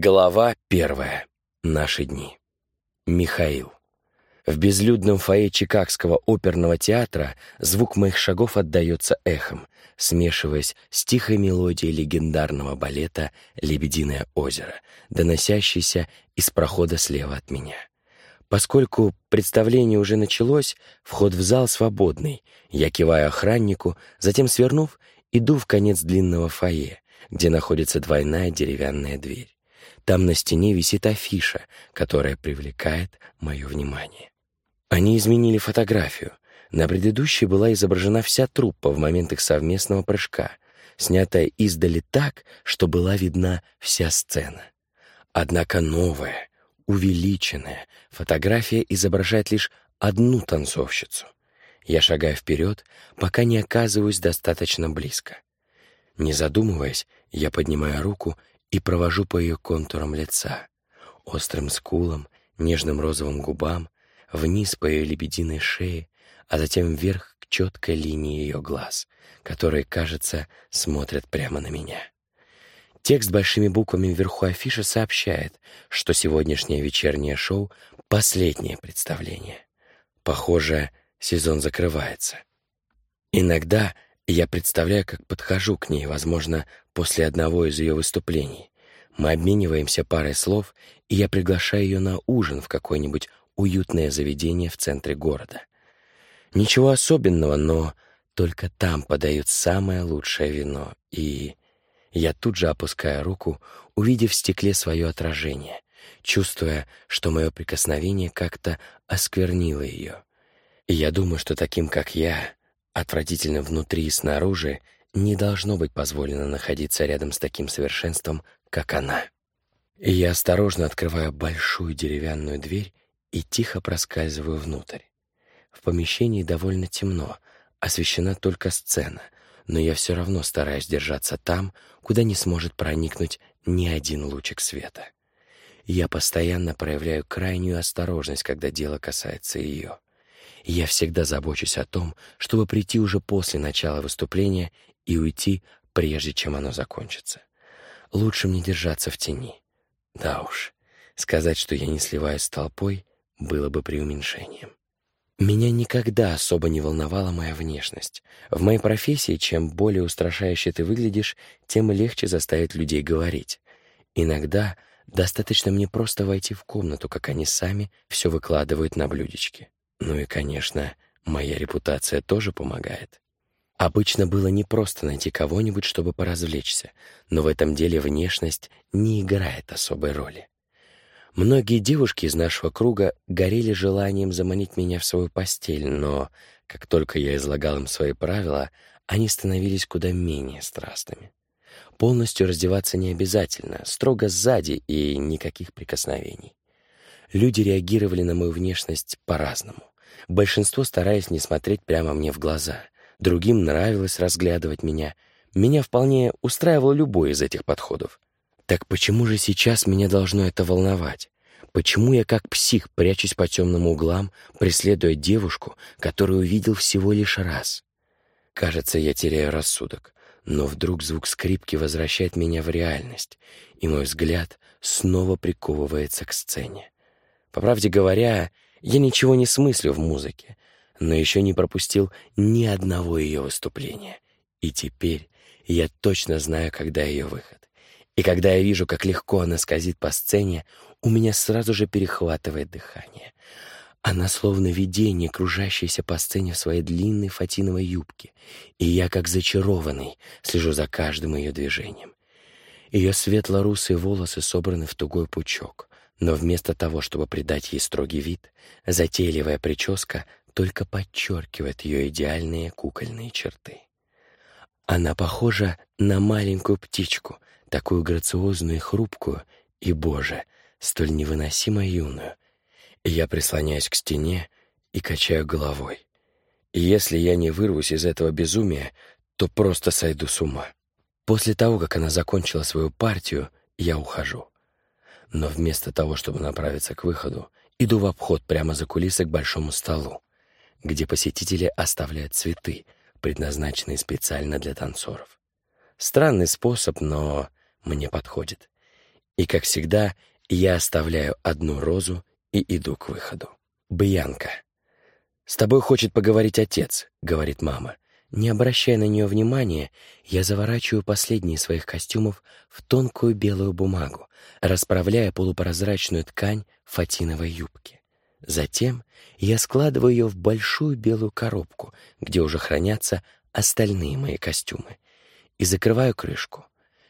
Глава первая. Наши дни. Михаил. В безлюдном фойе Чикагского оперного театра звук моих шагов отдаётся эхом, смешиваясь с тихой мелодией легендарного балета «Лебединое озеро», доносящейся из прохода слева от меня. Поскольку представление уже началось, вход в зал свободный. Я киваю охраннику, затем, свернув, иду в конец длинного фойе, где находится двойная деревянная дверь. Там на стене висит афиша, которая привлекает мое внимание. Они изменили фотографию. На предыдущей была изображена вся труппа в момент их совместного прыжка, снятая издали так, что была видна вся сцена. Однако новая, увеличенная фотография изображает лишь одну танцовщицу. Я шагаю вперед, пока не оказываюсь достаточно близко. Не задумываясь, я поднимаю руку и провожу по ее контурам лица, острым скулам, нежным розовым губам, вниз по ее лебединой шее, а затем вверх к четкой линии ее глаз, которые, кажется, смотрят прямо на меня. Текст большими буквами вверху афиши сообщает, что сегодняшнее вечернее шоу — последнее представление. Похоже, сезон закрывается. Иногда я представляю, как подхожу к ней, возможно, после одного из ее выступлений. Мы обмениваемся парой слов, и я приглашаю ее на ужин в какое-нибудь уютное заведение в центре города. Ничего особенного, но только там подают самое лучшее вино, и я тут же опускаю руку, увидев в стекле свое отражение, чувствуя, что мое прикосновение как-то осквернило ее. И я думаю, что таким, как я, отвратительным внутри и снаружи, не должно быть позволено находиться рядом с таким совершенством, как она. И я осторожно открываю большую деревянную дверь и тихо проскальзываю внутрь. В помещении довольно темно, освещена только сцена, но я все равно стараюсь держаться там, куда не сможет проникнуть ни один лучик света. Я постоянно проявляю крайнюю осторожность, когда дело касается ее. Я всегда забочусь о том, чтобы прийти уже после начала выступления и уйти, прежде чем оно закончится. Лучше мне держаться в тени. Да уж, сказать, что я не сливаюсь с толпой, было бы преуменьшением. Меня никогда особо не волновала моя внешность. В моей профессии, чем более устрашающе ты выглядишь, тем легче заставить людей говорить. Иногда достаточно мне просто войти в комнату, как они сами все выкладывают на блюдечке. Ну и, конечно, моя репутация тоже помогает. Обычно было не просто найти кого-нибудь, чтобы поразвлечься, но в этом деле внешность не играет особой роли. Многие девушки из нашего круга горели желанием заманить меня в свою постель, но как только я излагал им свои правила, они становились куда менее страстными. Полностью раздеваться не обязательно, строго сзади и никаких прикосновений. Люди реагировали на мою внешность по-разному. Большинство стараясь не смотреть прямо мне в глаза. Другим нравилось разглядывать меня. Меня вполне устраивал любой из этих подходов. Так почему же сейчас меня должно это волновать? Почему я как псих прячусь по темным углам, преследуя девушку, которую увидел всего лишь раз? Кажется, я теряю рассудок, но вдруг звук скрипки возвращает меня в реальность, и мой взгляд снова приковывается к сцене. По правде говоря, я ничего не смыслю в музыке, но еще не пропустил ни одного ее выступления. И теперь я точно знаю, когда ее выход. И когда я вижу, как легко она скользит по сцене, у меня сразу же перехватывает дыхание. Она словно видение, кружащееся по сцене в своей длинной фатиновой юбке, и я, как зачарованный, слежу за каждым ее движением. Ее светло-русые волосы собраны в тугой пучок. Но вместо того, чтобы придать ей строгий вид, затейливая прическа только подчеркивает ее идеальные кукольные черты. Она похожа на маленькую птичку, такую грациозную и хрупкую, и, боже, столь невыносимо юную. Я прислоняюсь к стене и качаю головой. И если я не вырвусь из этого безумия, то просто сойду с ума. После того, как она закончила свою партию, я ухожу но вместо того, чтобы направиться к выходу, иду в обход прямо за кулисы к большому столу, где посетители оставляют цветы, предназначенные специально для танцоров. Странный способ, но мне подходит. И, как всегда, я оставляю одну розу и иду к выходу. Бьянка. «С тобой хочет поговорить отец», — говорит мама. Не обращая на нее внимания, я заворачиваю последние своих костюмов в тонкую белую бумагу, расправляя полупрозрачную ткань фатиновой юбки. Затем я складываю ее в большую белую коробку, где уже хранятся остальные мои костюмы, и закрываю крышку.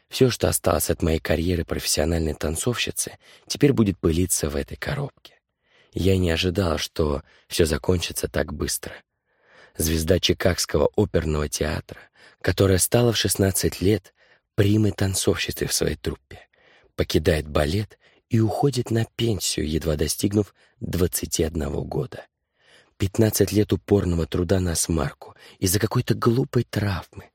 Все, что осталось от моей карьеры профессиональной танцовщицы, теперь будет пылиться в этой коробке. Я не ожидал, что все закончится так быстро. Звезда Чикагского оперного театра, которая стала в 16 лет примой танцовщицей в своей труппе, покидает балет и уходит на пенсию, едва достигнув 21 года. 15 лет упорного труда на смарку из-за какой-то глупой травмы.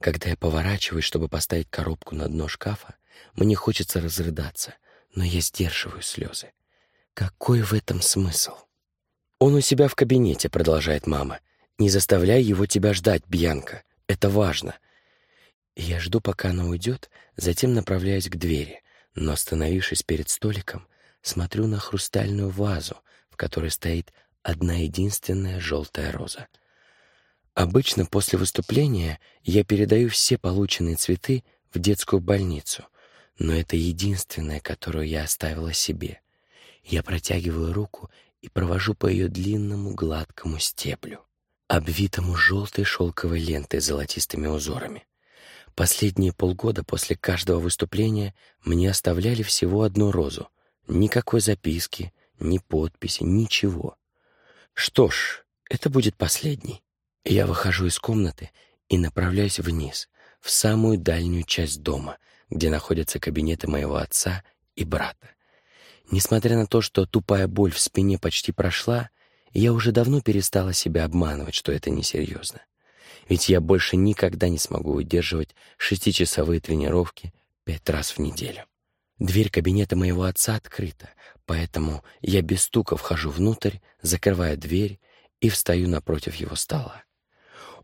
Когда я поворачиваюсь, чтобы поставить коробку на дно шкафа, мне хочется разрыдаться, но я сдерживаю слезы. Какой в этом смысл? Он у себя в кабинете, продолжает мама. Не заставляй его тебя ждать, Бьянка. Это важно. Я жду, пока она уйдет, затем направляюсь к двери, но, остановившись перед столиком, смотрю на хрустальную вазу, в которой стоит одна единственная желтая роза. Обычно после выступления я передаю все полученные цветы в детскую больницу, но это единственная, которую я оставила себе. Я протягиваю руку и провожу по ее длинному гладкому стеблю, обвитому желтой шелковой лентой с золотистыми узорами. Последние полгода после каждого выступления мне оставляли всего одну розу. Никакой записки, ни подписи, ничего. Что ж, это будет последний. Я выхожу из комнаты и направляюсь вниз, в самую дальнюю часть дома, где находятся кабинеты моего отца и брата. Несмотря на то, что тупая боль в спине почти прошла, я уже давно перестала себя обманывать, что это несерьезно. Ведь я больше никогда не смогу выдерживать шестичасовые тренировки пять раз в неделю. Дверь кабинета моего отца открыта, поэтому я без стука вхожу внутрь, закрываю дверь и встаю напротив его стола.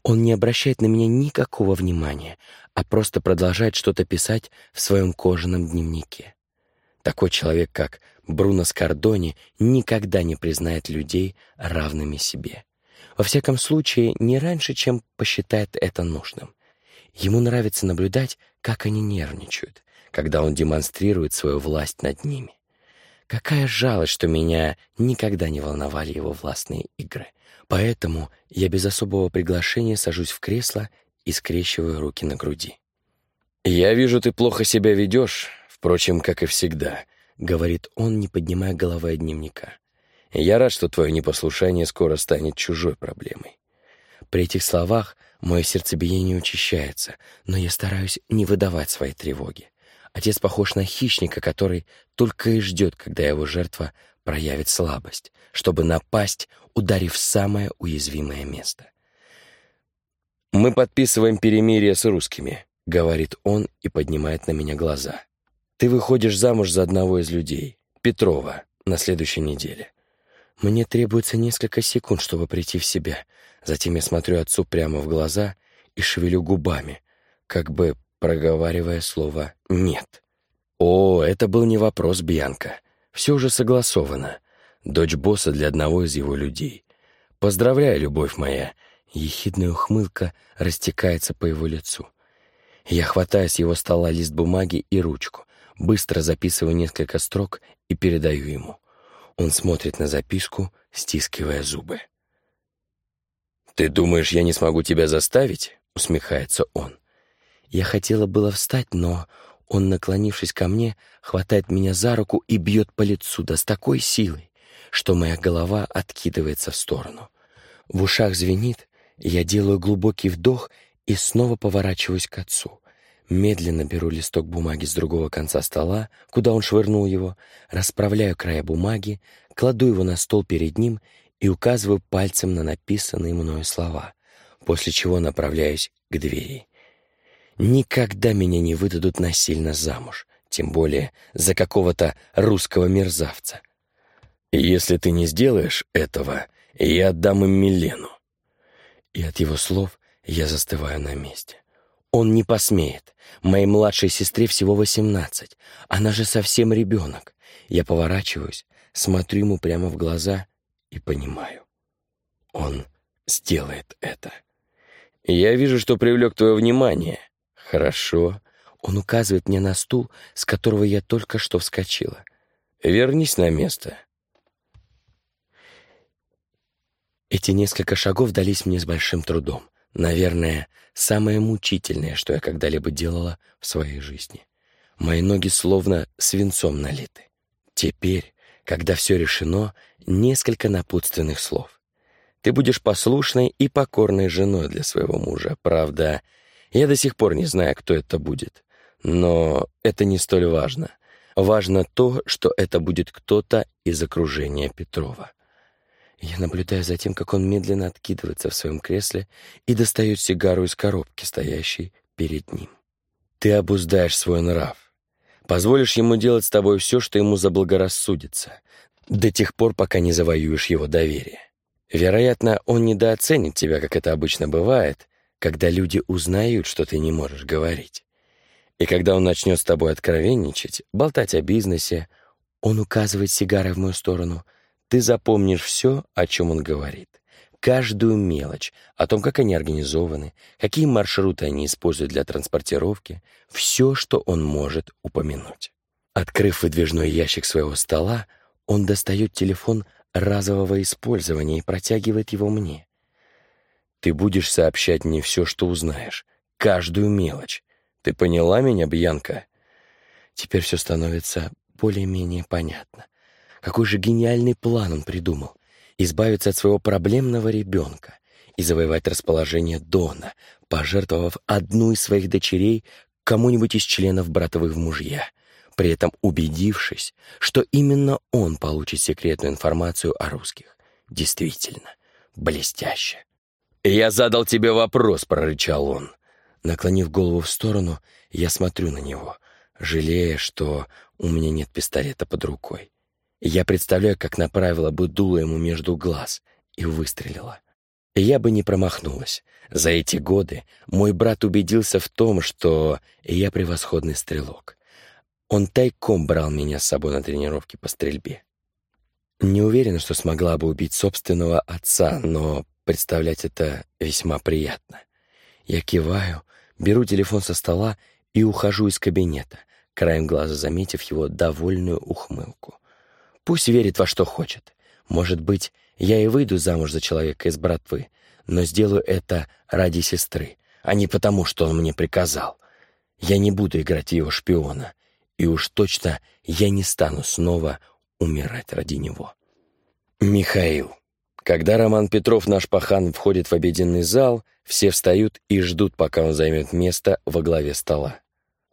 Он не обращает на меня никакого внимания, а просто продолжает что-то писать в своем кожаном дневнике. Такой человек, как Бруно Скардони, никогда не признает людей равными себе. Во всяком случае, не раньше, чем посчитает это нужным. Ему нравится наблюдать, как они нервничают, когда он демонстрирует свою власть над ними. Какая жалость, что меня никогда не волновали его властные игры. Поэтому я без особого приглашения сажусь в кресло и скрещиваю руки на груди. «Я вижу, ты плохо себя ведешь, Впрочем, как и всегда, — говорит он, не поднимая головы от дневника. Я рад, что твое непослушание скоро станет чужой проблемой. При этих словах мое сердцебиение учащается, но я стараюсь не выдавать своей тревоги. Отец похож на хищника, который только и ждет, когда его жертва проявит слабость, чтобы напасть, ударив в самое уязвимое место. «Мы подписываем перемирие с русскими», — говорит он и поднимает на меня глаза. Ты выходишь замуж за одного из людей, Петрова, на следующей неделе. Мне требуется несколько секунд, чтобы прийти в себя. Затем я смотрю отцу прямо в глаза и шевелю губами, как бы проговаривая слово «нет». О, это был не вопрос, Бьянка. Все уже согласовано. Дочь босса для одного из его людей. Поздравляю, любовь моя. Ехидная ухмылка растекается по его лицу. Я хватаю с его стола лист бумаги и ручку быстро записываю несколько строк и передаю ему. Он смотрит на записку, стискивая зубы. «Ты думаешь, я не смогу тебя заставить?» — усмехается он. Я хотела было встать, но он, наклонившись ко мне, хватает меня за руку и бьет по лицу, да с такой силой, что моя голова откидывается в сторону. В ушах звенит, я делаю глубокий вдох и снова поворачиваюсь к отцу. Медленно беру листок бумаги с другого конца стола, куда он швырнул его, расправляю края бумаги, кладу его на стол перед ним и указываю пальцем на написанные мною слова, после чего направляюсь к двери. Никогда меня не выдадут насильно замуж, тем более за какого-то русского мерзавца. Если ты не сделаешь этого, я отдам им Милену. И от его слов я застываю на месте. Он не посмеет. Моей младшей сестре всего восемнадцать. Она же совсем ребенок. Я поворачиваюсь, смотрю ему прямо в глаза и понимаю. Он сделает это. Я вижу, что привлек твое внимание. Хорошо. Он указывает мне на стул, с которого я только что вскочила. Вернись на место. Эти несколько шагов дались мне с большим трудом. Наверное, самое мучительное, что я когда-либо делала в своей жизни. Мои ноги словно свинцом налиты. Теперь, когда все решено, несколько напутственных слов. Ты будешь послушной и покорной женой для своего мужа. Правда, я до сих пор не знаю, кто это будет. Но это не столь важно. Важно то, что это будет кто-то из окружения Петрова. Я наблюдаю за тем, как он медленно откидывается в своем кресле и достает сигару из коробки, стоящей перед ним. Ты обуздаешь свой нрав. Позволишь ему делать с тобой все, что ему заблагорассудится, до тех пор, пока не завоюешь его доверие. Вероятно, он недооценит тебя, как это обычно бывает, когда люди узнают, что ты не можешь говорить. И когда он начнет с тобой откровенничать, болтать о бизнесе, он указывает сигарой в мою сторону, ты запомнишь все, о чем он говорит. Каждую мелочь, о том, как они организованы, какие маршруты они используют для транспортировки, все, что он может упомянуть. Открыв выдвижной ящик своего стола, он достает телефон разового использования и протягивает его мне. Ты будешь сообщать мне все, что узнаешь, каждую мелочь. Ты поняла меня, Бьянка? Теперь все становится более-менее понятно. Какой же гениальный план он придумал. Избавиться от своего проблемного ребенка и завоевать расположение Дона, пожертвовав одну из своих дочерей кому-нибудь из членов братовых в мужья, при этом убедившись, что именно он получит секретную информацию о русских. Действительно, блестяще. «Я задал тебе вопрос», — прорычал он. Наклонив голову в сторону, я смотрю на него, жалея, что у меня нет пистолета под рукой. Я представляю, как направила бы дуло ему между глаз и выстрелила. Я бы не промахнулась. За эти годы мой брат убедился в том, что я превосходный стрелок. Он тайком брал меня с собой на тренировки по стрельбе. Не уверена, что смогла бы убить собственного отца, но представлять это весьма приятно. Я киваю, беру телефон со стола и ухожу из кабинета, краем глаза заметив его довольную ухмылку. Пусть верит во что хочет. Может быть, я и выйду замуж за человека из братвы, но сделаю это ради сестры, а не потому, что он мне приказал. Я не буду играть его шпиона, и уж точно я не стану снова умирать ради него. Михаил. Когда Роман Петров, наш пахан, входит в обеденный зал, все встают и ждут, пока он займет место во главе стола.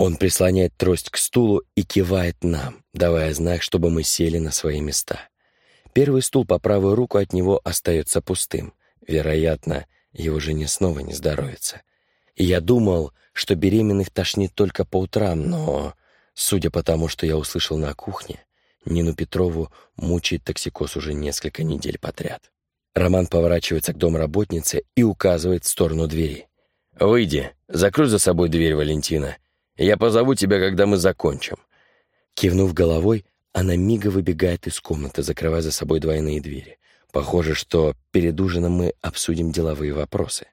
Он прислоняет трость к стулу и кивает нам, давая знак, чтобы мы сели на свои места. Первый стул по правую руку от него остается пустым. Вероятно, его жене снова не здоровится. И я думал, что беременных тошнит только по утрам, но, судя по тому, что я услышал на кухне, Нину Петрову мучает токсикоз уже несколько недель подряд. Роман поворачивается к домработнице и указывает в сторону двери. «Выйди, закрой за собой дверь, Валентина, я позову тебя, когда мы закончим». Кивнув головой, она мига выбегает из комнаты, закрывая за собой двойные двери. Похоже, что перед ужином мы обсудим деловые вопросы.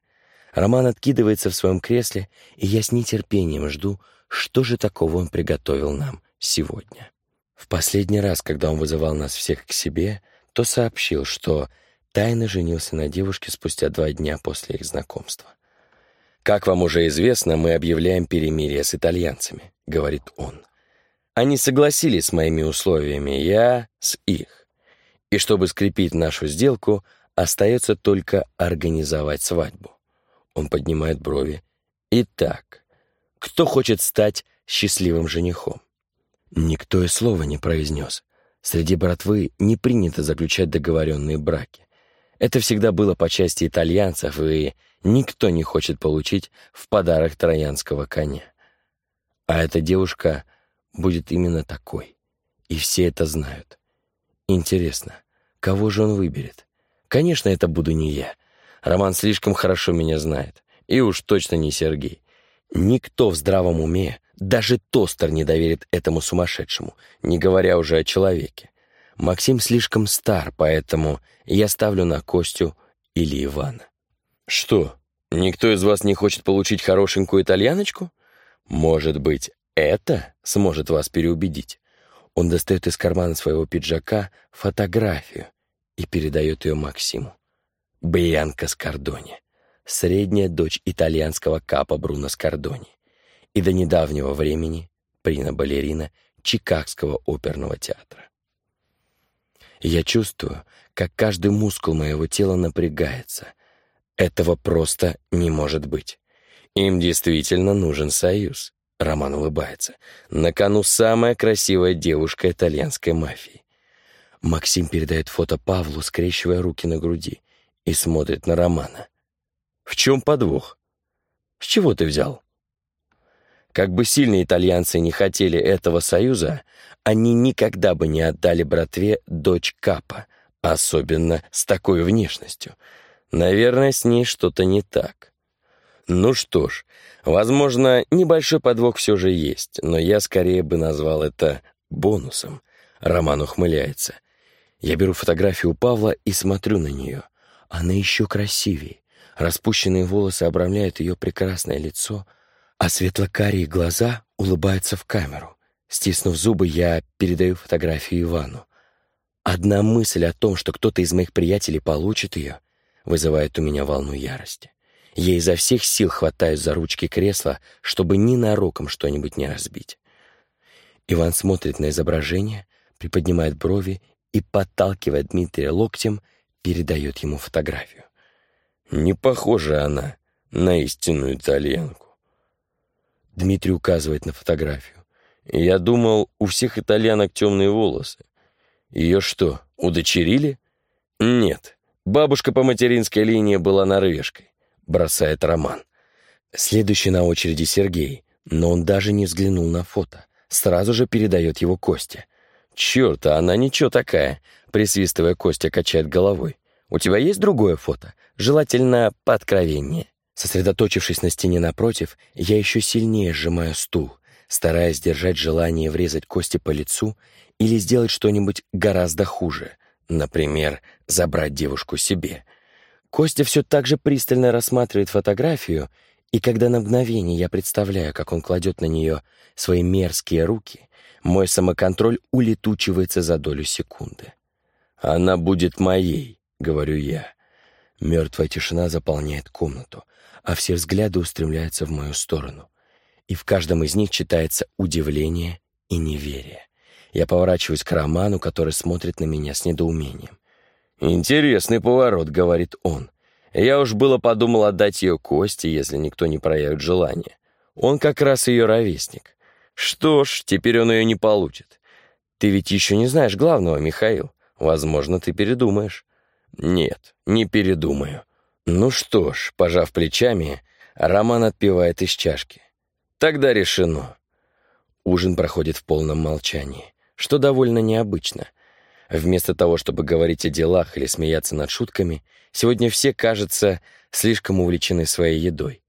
Роман откидывается в своем кресле, и я с нетерпением жду, что же такого он приготовил нам сегодня. В последний раз, когда он вызывал нас всех к себе, то сообщил, что тайно женился на девушке спустя два дня после их знакомства. «Как вам уже известно, мы объявляем перемирие с итальянцами», — говорит он. «Они согласились с моими условиями, я с их. И чтобы скрепить нашу сделку, остается только организовать свадьбу». Он поднимает брови. «Итак, кто хочет стать счастливым женихом?» Никто и слова не произнес. Среди братвы не принято заключать договоренные браки. Это всегда было по части итальянцев, и никто не хочет получить в подарок троянского коня. А эта девушка будет именно такой. И все это знают. Интересно, кого же он выберет? Конечно, это буду не я. Роман слишком хорошо меня знает. И уж точно не Сергей. Никто в здравом уме, даже тостер не доверит этому сумасшедшему, не говоря уже о человеке. Максим слишком стар, поэтому я ставлю на Костю или Ивана. Что, никто из вас не хочет получить хорошенькую итальяночку? Может быть, это сможет вас переубедить? Он достает из кармана своего пиджака фотографию и передает ее Максиму. Бьянка Скордони, средняя дочь итальянского капа Бруно Скордони и до недавнего времени прина-балерина Чикагского оперного театра. Я чувствую, как каждый мускул моего тела напрягается. Этого просто не может быть. Им действительно нужен союз. Роман улыбается. На кону самая красивая девушка итальянской мафии. Максим передает фото Павлу, скрещивая руки на груди, и смотрит на Романа. «В чем подвох? С чего ты взял?» Как бы сильно итальянцы не хотели этого союза, они никогда бы не отдали братве дочь Капа, особенно с такой внешностью. Наверное, с ней что-то не так. Ну что ж, возможно, небольшой подвох все же есть, но я скорее бы назвал это бонусом. Роман ухмыляется. Я беру фотографию Павла и смотрю на нее. Она еще красивее. Распущенные волосы обрамляют ее прекрасное лицо, а светло-карие глаза улыбаются в камеру. Стиснув зубы, я передаю фотографию Ивану. Одна мысль о том, что кто-то из моих приятелей получит ее, вызывает у меня волну ярости. Я изо всех сил хватаюсь за ручки кресла, чтобы ненароком что-нибудь не разбить. Иван смотрит на изображение, приподнимает брови и, подталкивая Дмитрия локтем, передает ему фотографию. Не похожа она на истинную итальянку. Дмитрий указывает на фотографию. Я думал, у всех итальянок темные волосы. Ее что, удочерили? Нет, бабушка по материнской линии была норвежкой, бросает Роман. Следующий на очереди Сергей, но он даже не взглянул на фото. Сразу же передает его Костя. «Черт, а она ничего такая!» Присвистывая, Костя качает головой. «У тебя есть другое фото? Желательно пооткровеннее». Сосредоточившись на стене напротив, я еще сильнее сжимаю стул, стараясь держать желание врезать Косте по лицу или сделать что-нибудь гораздо хуже, например, забрать девушку себе. Костя все так же пристально рассматривает фотографию, и когда на мгновение я представляю, как он кладет на нее свои мерзкие руки, мой самоконтроль улетучивается за долю секунды. «Она будет моей», — говорю я. Мертвая тишина заполняет комнату, а все взгляды устремляются в мою сторону. И в каждом из них читается удивление и неверие. Я поворачиваюсь к Роману, который смотрит на меня с недоумением. «Интересный поворот», — говорит он. «Я уж было подумал отдать ее Косте, если никто не проявит желания. Он как раз ее ровесник. Что ж, теперь он ее не получит. Ты ведь еще не знаешь главного, Михаил. Возможно, ты передумаешь. Нет, не передумаю. Ну что ж, пожав плечами, Роман отпивает из чашки. Тогда решено. Ужин проходит в полном молчании, что довольно необычно. Вместо того, чтобы говорить о делах или смеяться над шутками, сегодня все, кажется, слишком увлечены своей едой.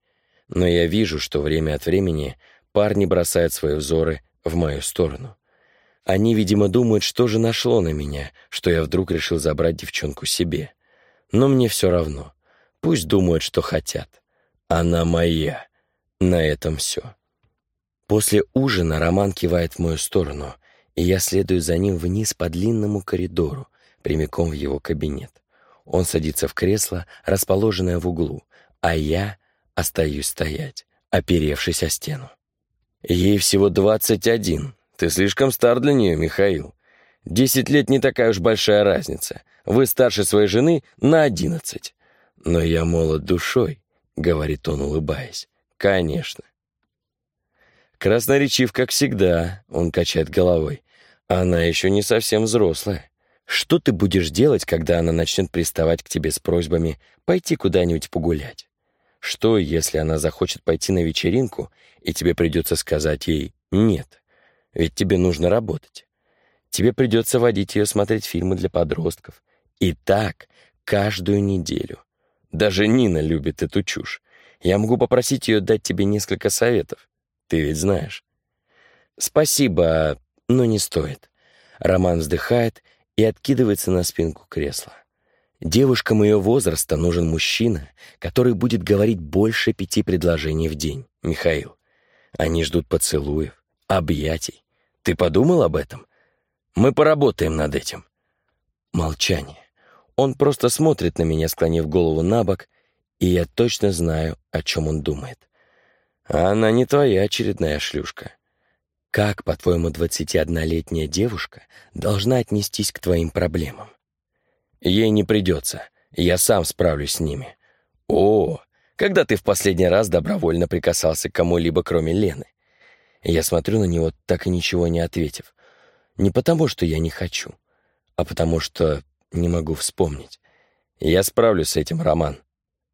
Но я вижу, что время от времени парни бросают свои взоры в мою сторону. Они, видимо, думают, что же нашло на меня, что я вдруг решил забрать девчонку себе. Но мне все равно. Пусть думают, что хотят. Она моя. На этом все. После ужина Роман кивает в мою сторону, и я следую за ним вниз по длинному коридору, прямиком в его кабинет. Он садится в кресло, расположенное в углу, а я остаюсь стоять, оперевшись о стену. Ей всего двадцать один. Ты слишком стар для нее, Михаил. Десять лет не такая уж большая разница. Вы старше своей жены на одиннадцать. Но я молод душой, говорит он, улыбаясь. Конечно. Красноречив, как всегда, он качает головой. Она еще не совсем взрослая. Что ты будешь делать, когда она начнет приставать к тебе с просьбами пойти куда-нибудь погулять? Что, если она захочет пойти на вечеринку, и тебе придется сказать ей «нет», ведь тебе нужно работать. Тебе придется водить ее смотреть фильмы для подростков. И так каждую неделю. Даже Нина любит эту чушь. Я могу попросить ее дать тебе несколько советов. Ты ведь знаешь. Спасибо, но не стоит. Роман вздыхает и откидывается на спинку кресла. Девушкам ее возраста нужен мужчина, который будет говорить больше пяти предложений в день, Михаил. Они ждут поцелуев, объятий. Ты подумал об этом? Мы поработаем над этим. Молчание. Он просто смотрит на меня, склонив голову на бок, и я точно знаю, о чем он думает. Она не твоя очередная шлюшка. Как, по-твоему, 21-летняя девушка должна отнестись к твоим проблемам? Ей не придется. Я сам справлюсь с ними. О, когда ты в последний раз добровольно прикасался к кому-либо, кроме Лены? Я смотрю на него, так и ничего не ответив. Не потому, что я не хочу, а потому что не могу вспомнить. Я справлюсь с этим, Роман.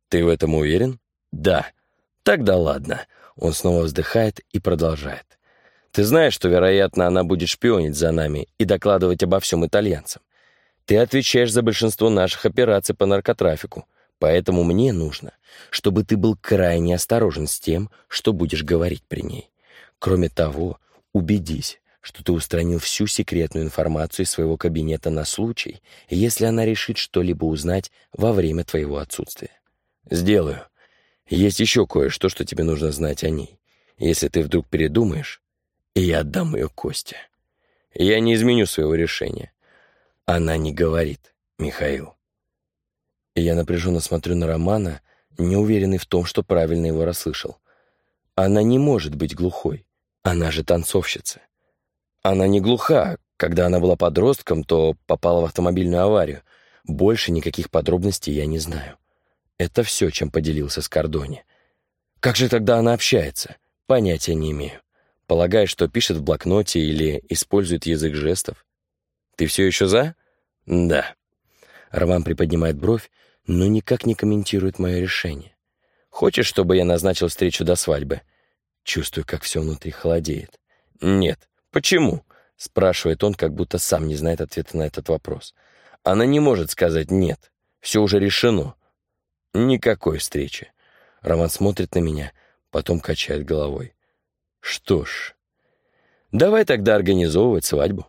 Ты в этом уверен? Да. Тогда ладно. Он снова вздыхает и продолжает. Ты знаешь, что, вероятно, она будет шпионить за нами и докладывать обо всем итальянцам. Ты отвечаешь за большинство наших операций по наркотрафику, поэтому мне нужно, чтобы ты был крайне осторожен с тем, что будешь говорить при ней. Кроме того, убедись, что ты устранил всю секретную информацию из своего кабинета на случай, если она решит что-либо узнать во время твоего отсутствия. Сделаю. Есть еще кое-что, что тебе нужно знать о ней. Если ты вдруг передумаешь, и я отдам ее Косте. Я не изменю своего решения. Она не говорит, Михаил. Я напряженно смотрю на Романа, не уверенный в том, что правильно его расслышал. Она не может быть глухой. Она же танцовщица. Она не глуха. Когда она была подростком, то попала в автомобильную аварию. Больше никаких подробностей я не знаю. Это все, чем поделился с Кордони. Как же тогда она общается? Понятия не имею. Полагаю, что пишет в блокноте или использует язык жестов. Ты все еще за? Да. Роман приподнимает бровь, но никак не комментирует мое решение. Хочешь, чтобы я назначил встречу до свадьбы? Чувствую, как все внутри холодеет. Нет. Почему? Спрашивает он, как будто сам не знает ответа на этот вопрос. Она не может сказать «нет». Все уже решено. Никакой встречи. Роман смотрит на меня, потом качает головой. Что ж, давай тогда организовывать свадьбу.